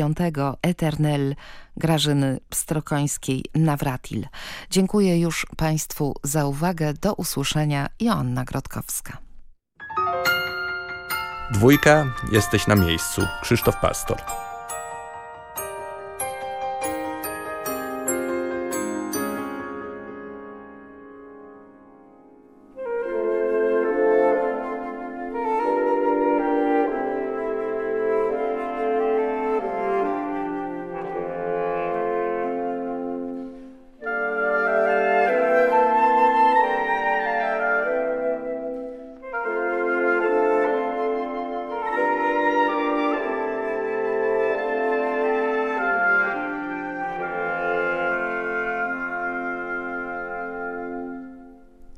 piątego Eternel Grażyny Strokońskiej Nawratil. Dziękuję już Państwu za uwagę. Do usłyszenia. Joanna Grodkowska. Dwójka, jesteś na miejscu. Krzysztof Pastor.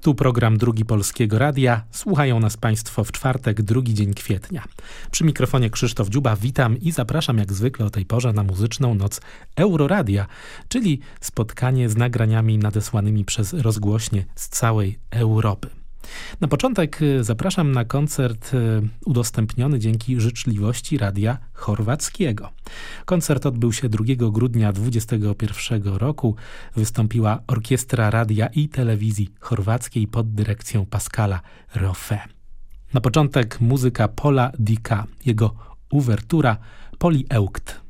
Tu program Drugi Polskiego Radia. Słuchają nas Państwo w czwartek, drugi dzień kwietnia. Przy mikrofonie Krzysztof Dziuba witam i zapraszam jak zwykle o tej porze na muzyczną noc Euroradia, czyli spotkanie z nagraniami nadesłanymi przez rozgłośnie z całej Europy. Na początek y, zapraszam na koncert y, udostępniony dzięki życzliwości Radia Chorwackiego. Koncert odbył się 2 grudnia 2021 roku. Wystąpiła Orkiestra Radia i Telewizji Chorwackiej pod dyrekcją Pascala Rofe. Na początek muzyka Pola Dika, jego uwertura Polieukt.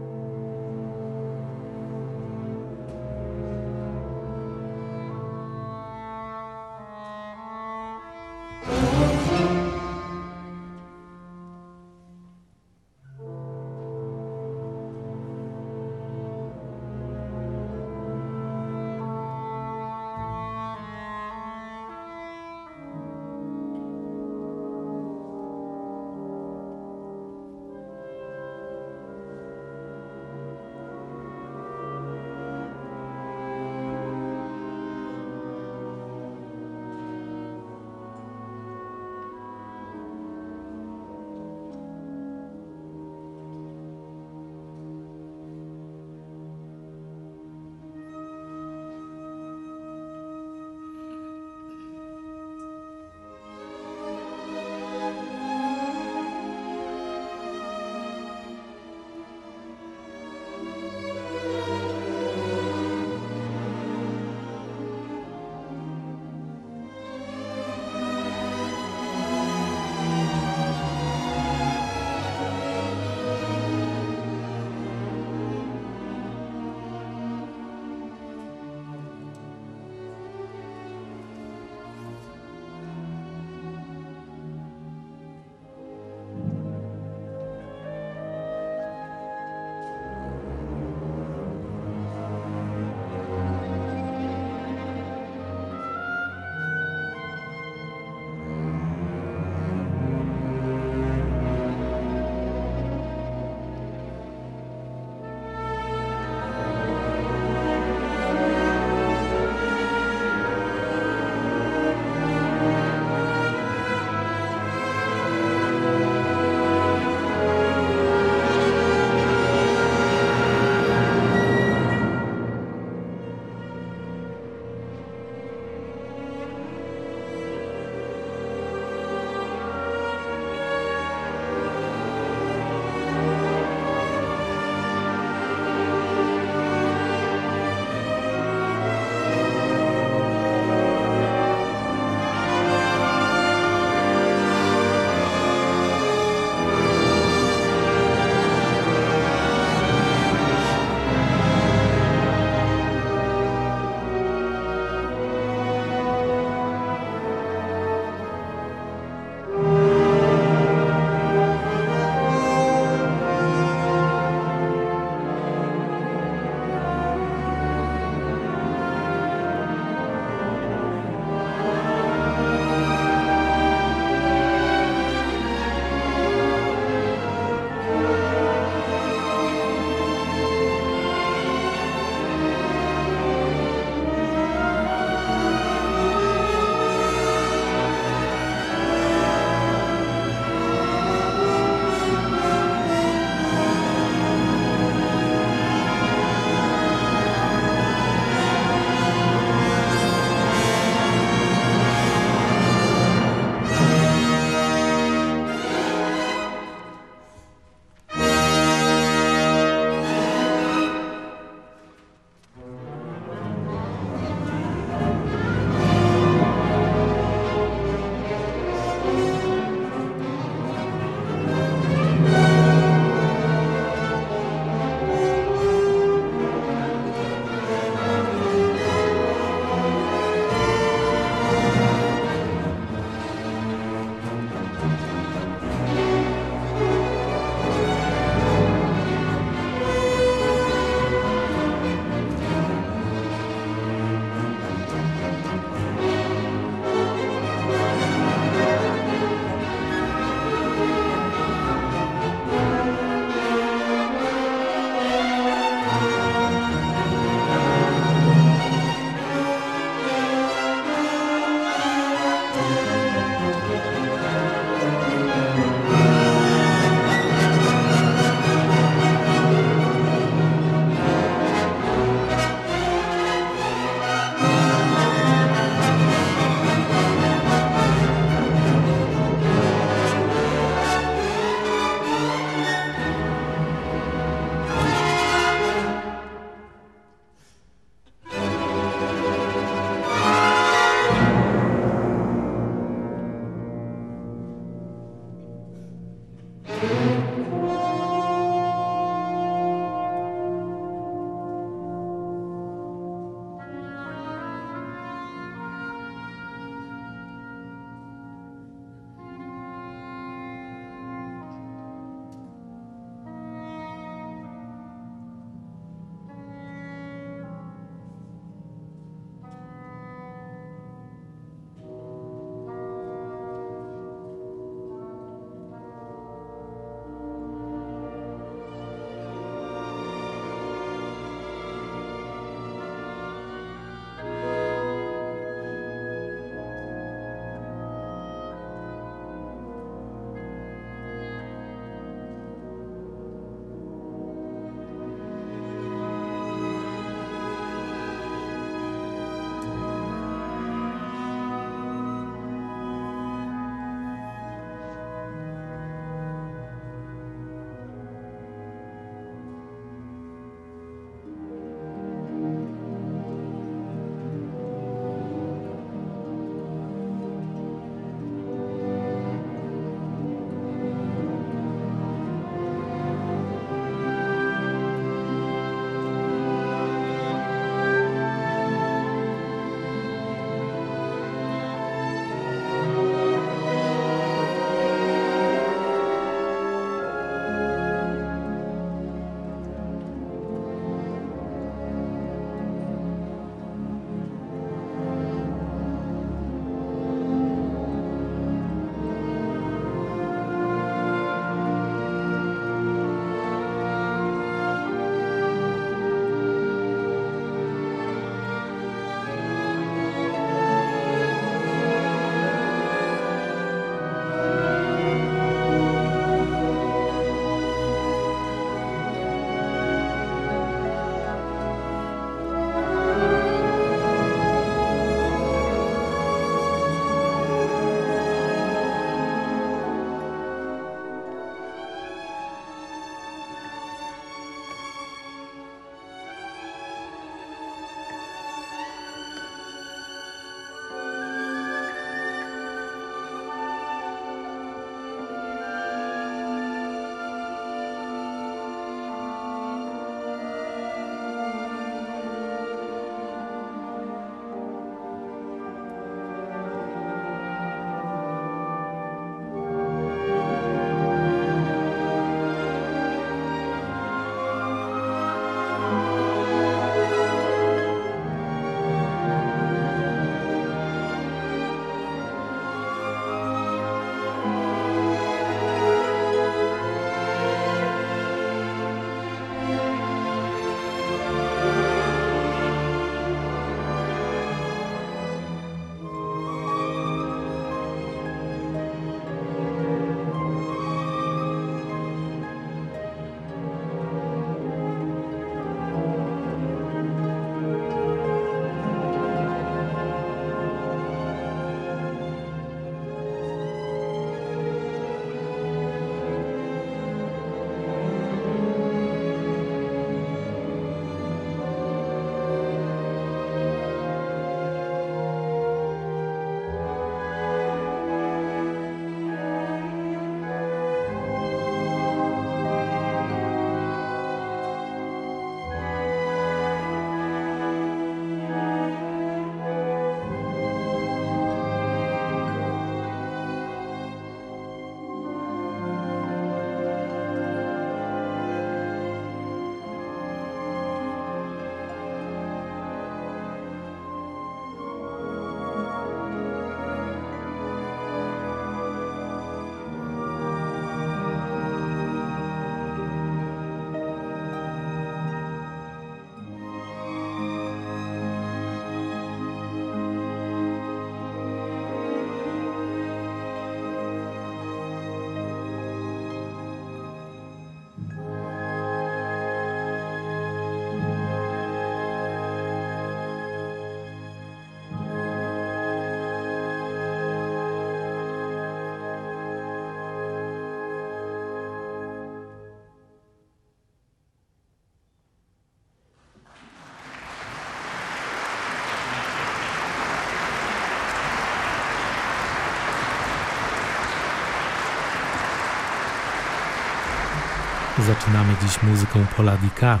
Zaczynamy dziś muzyką Pola Dika,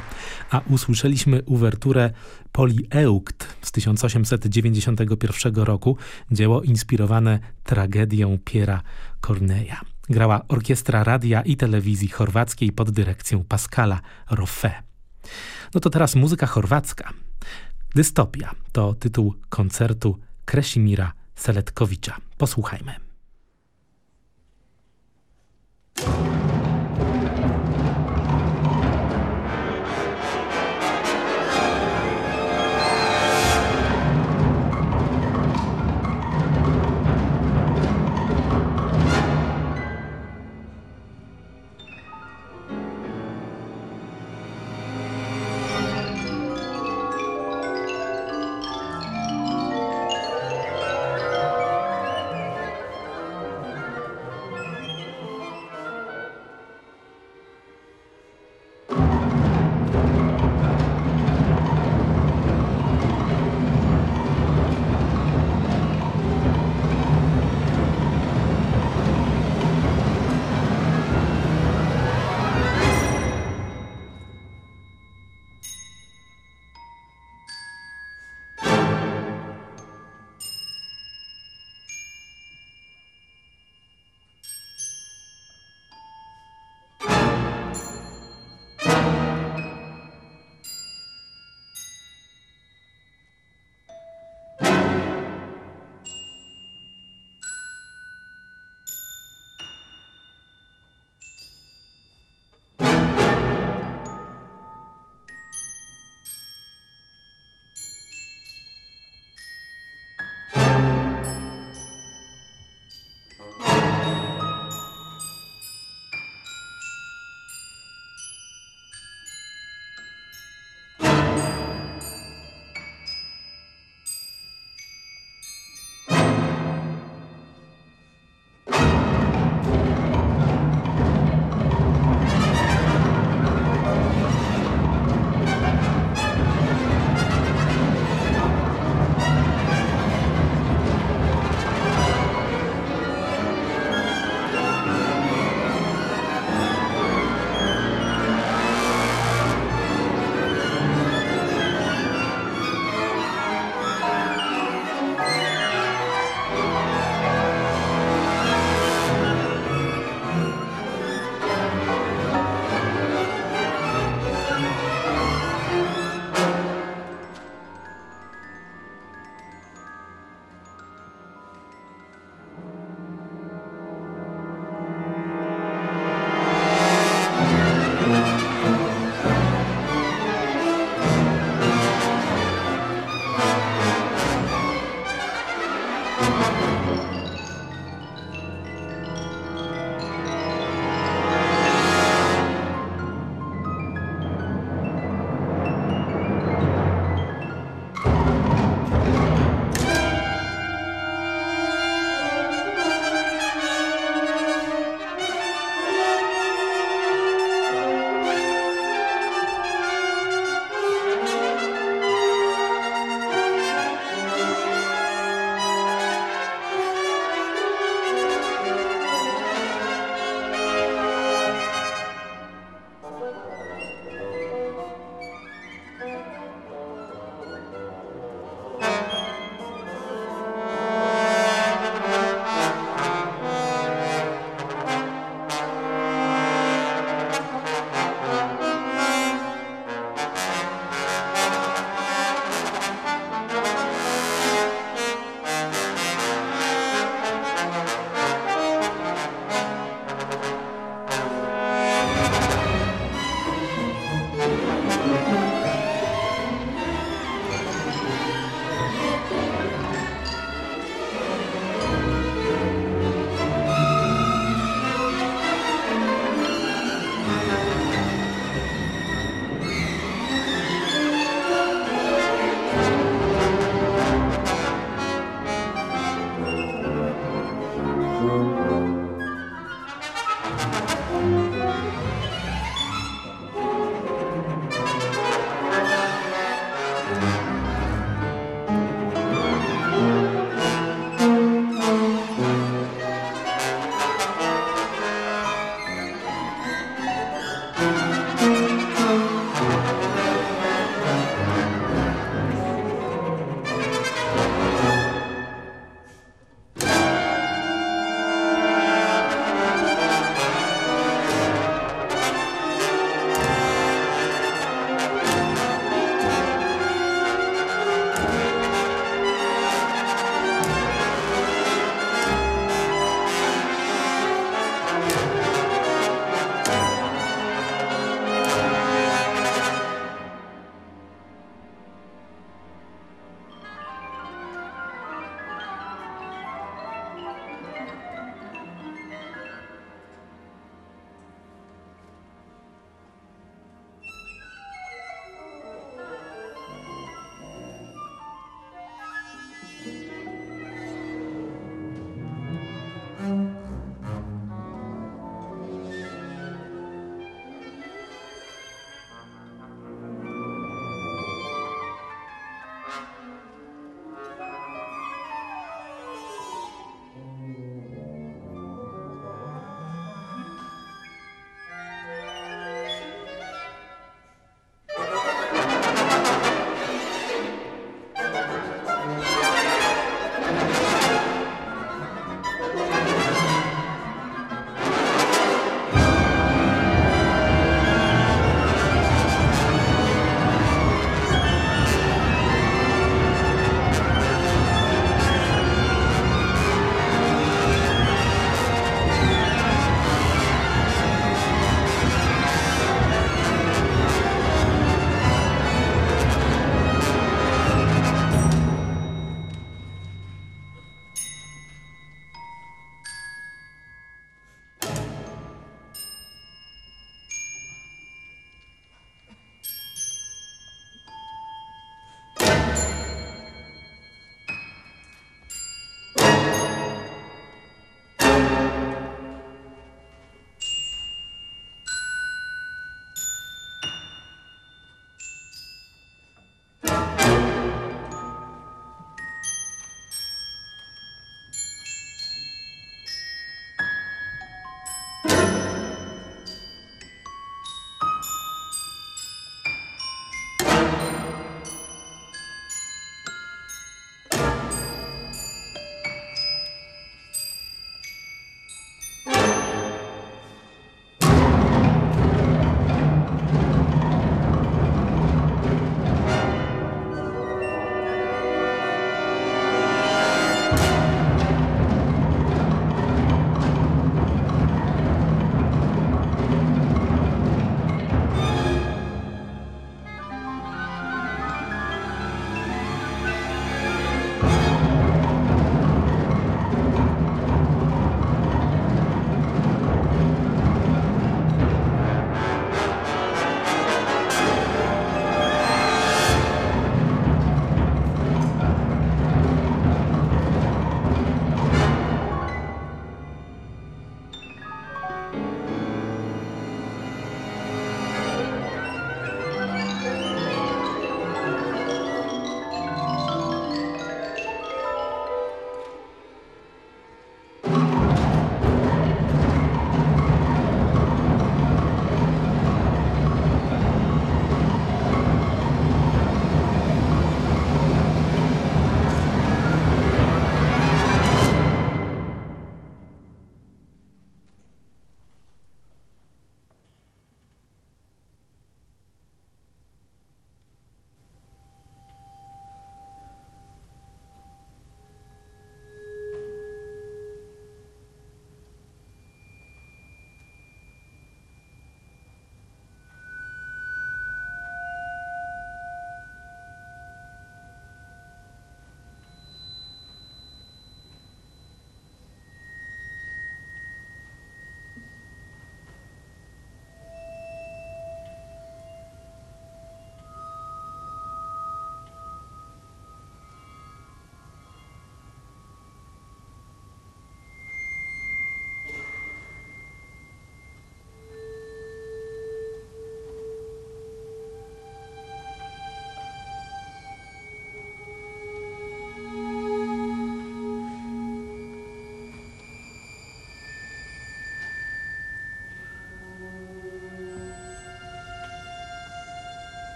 a usłyszeliśmy uwerturę Polieukt z 1891 roku, dzieło inspirowane tragedią Piera Corneja. Grała orkiestra radia i telewizji chorwackiej pod dyrekcją Pascala Roffé. No to teraz muzyka chorwacka. Dystopia to tytuł koncertu Kresimira Seletkowicza. Posłuchajmy.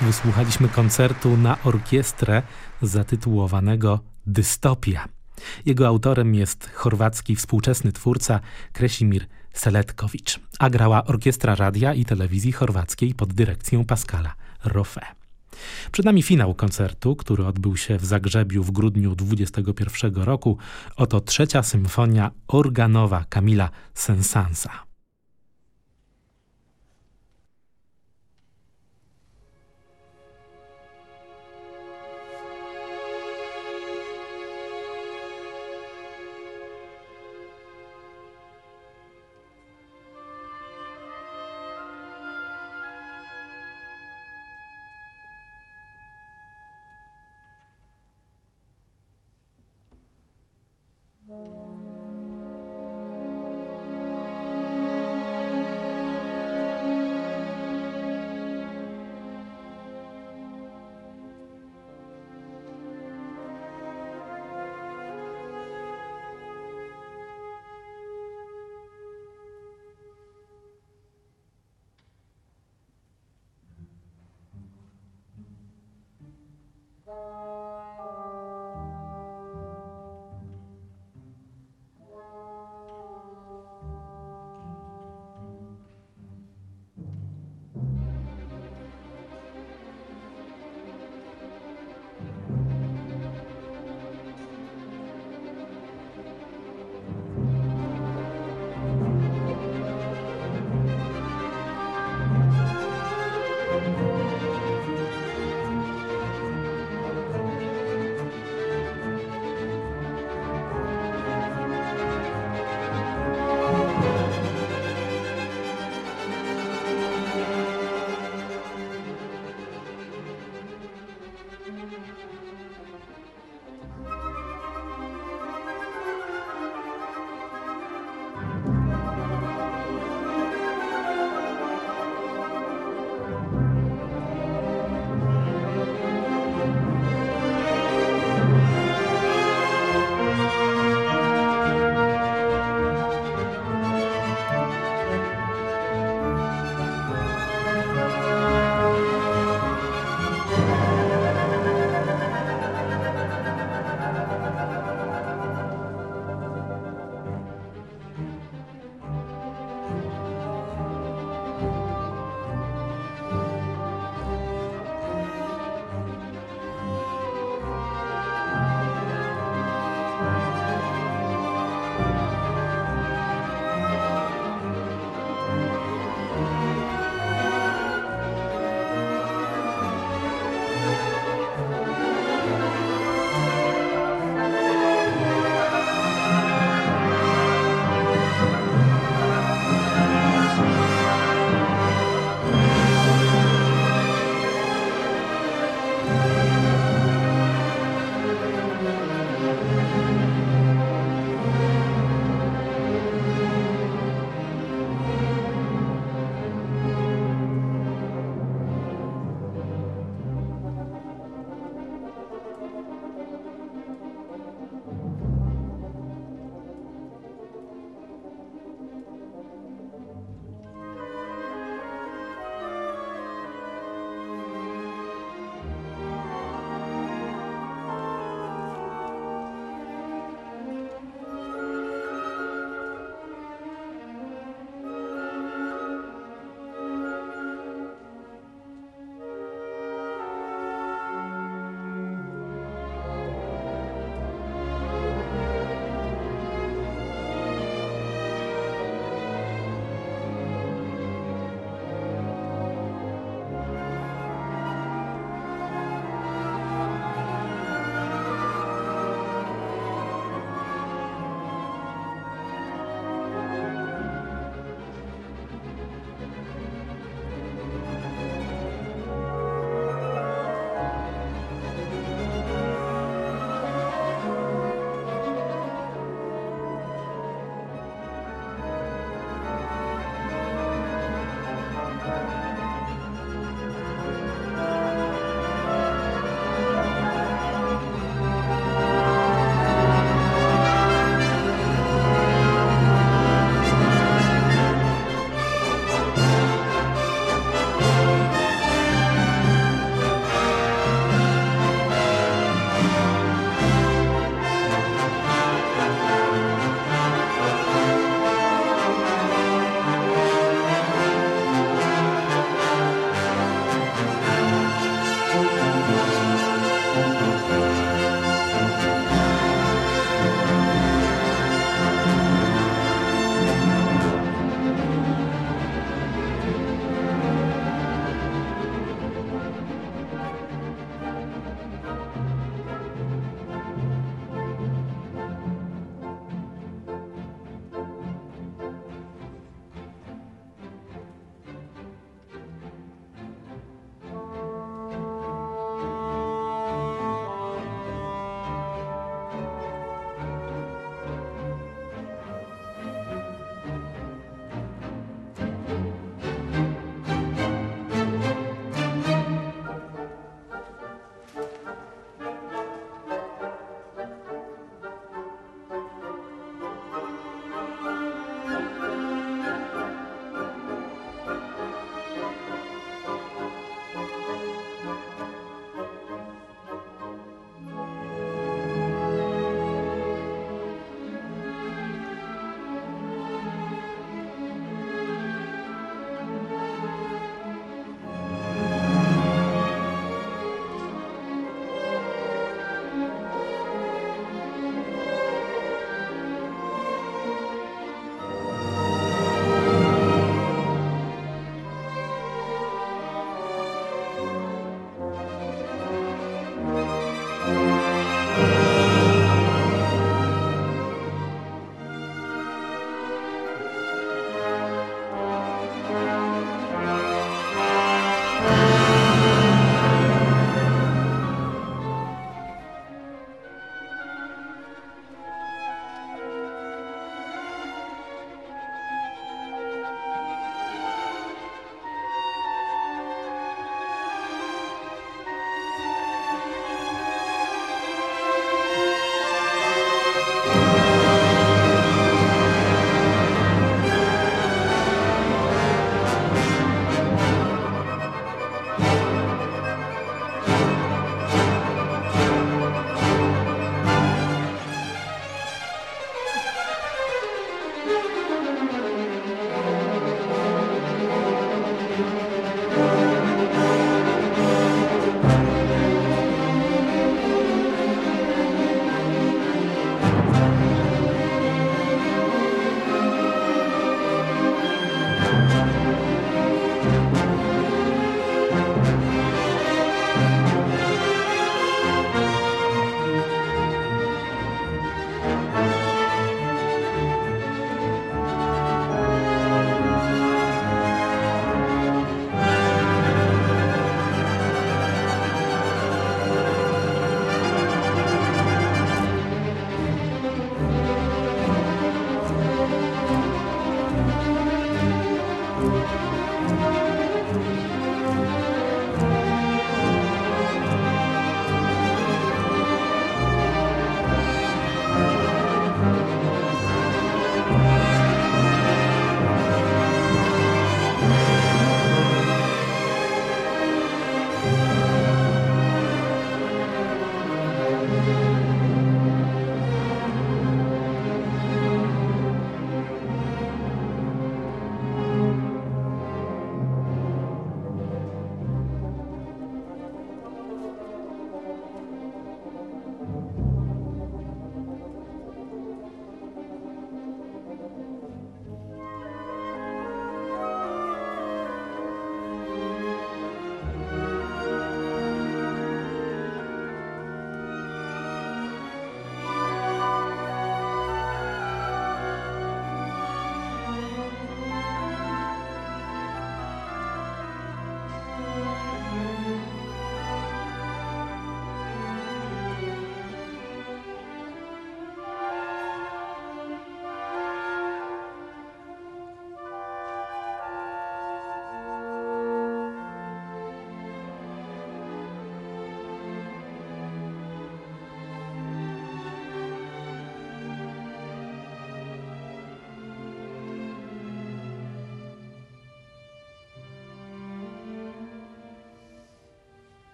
Wysłuchaliśmy koncertu na orkiestrę zatytułowanego Dystopia. Jego autorem jest chorwacki współczesny twórca Kresimir Seletkowicz, a grała Orkiestra Radia i Telewizji Chorwackiej pod dyrekcją Pascala Rofe. Przed nami finał koncertu, który odbył się w Zagrzebiu w grudniu 2021 roku. Oto trzecia symfonia organowa Kamila Sensansa.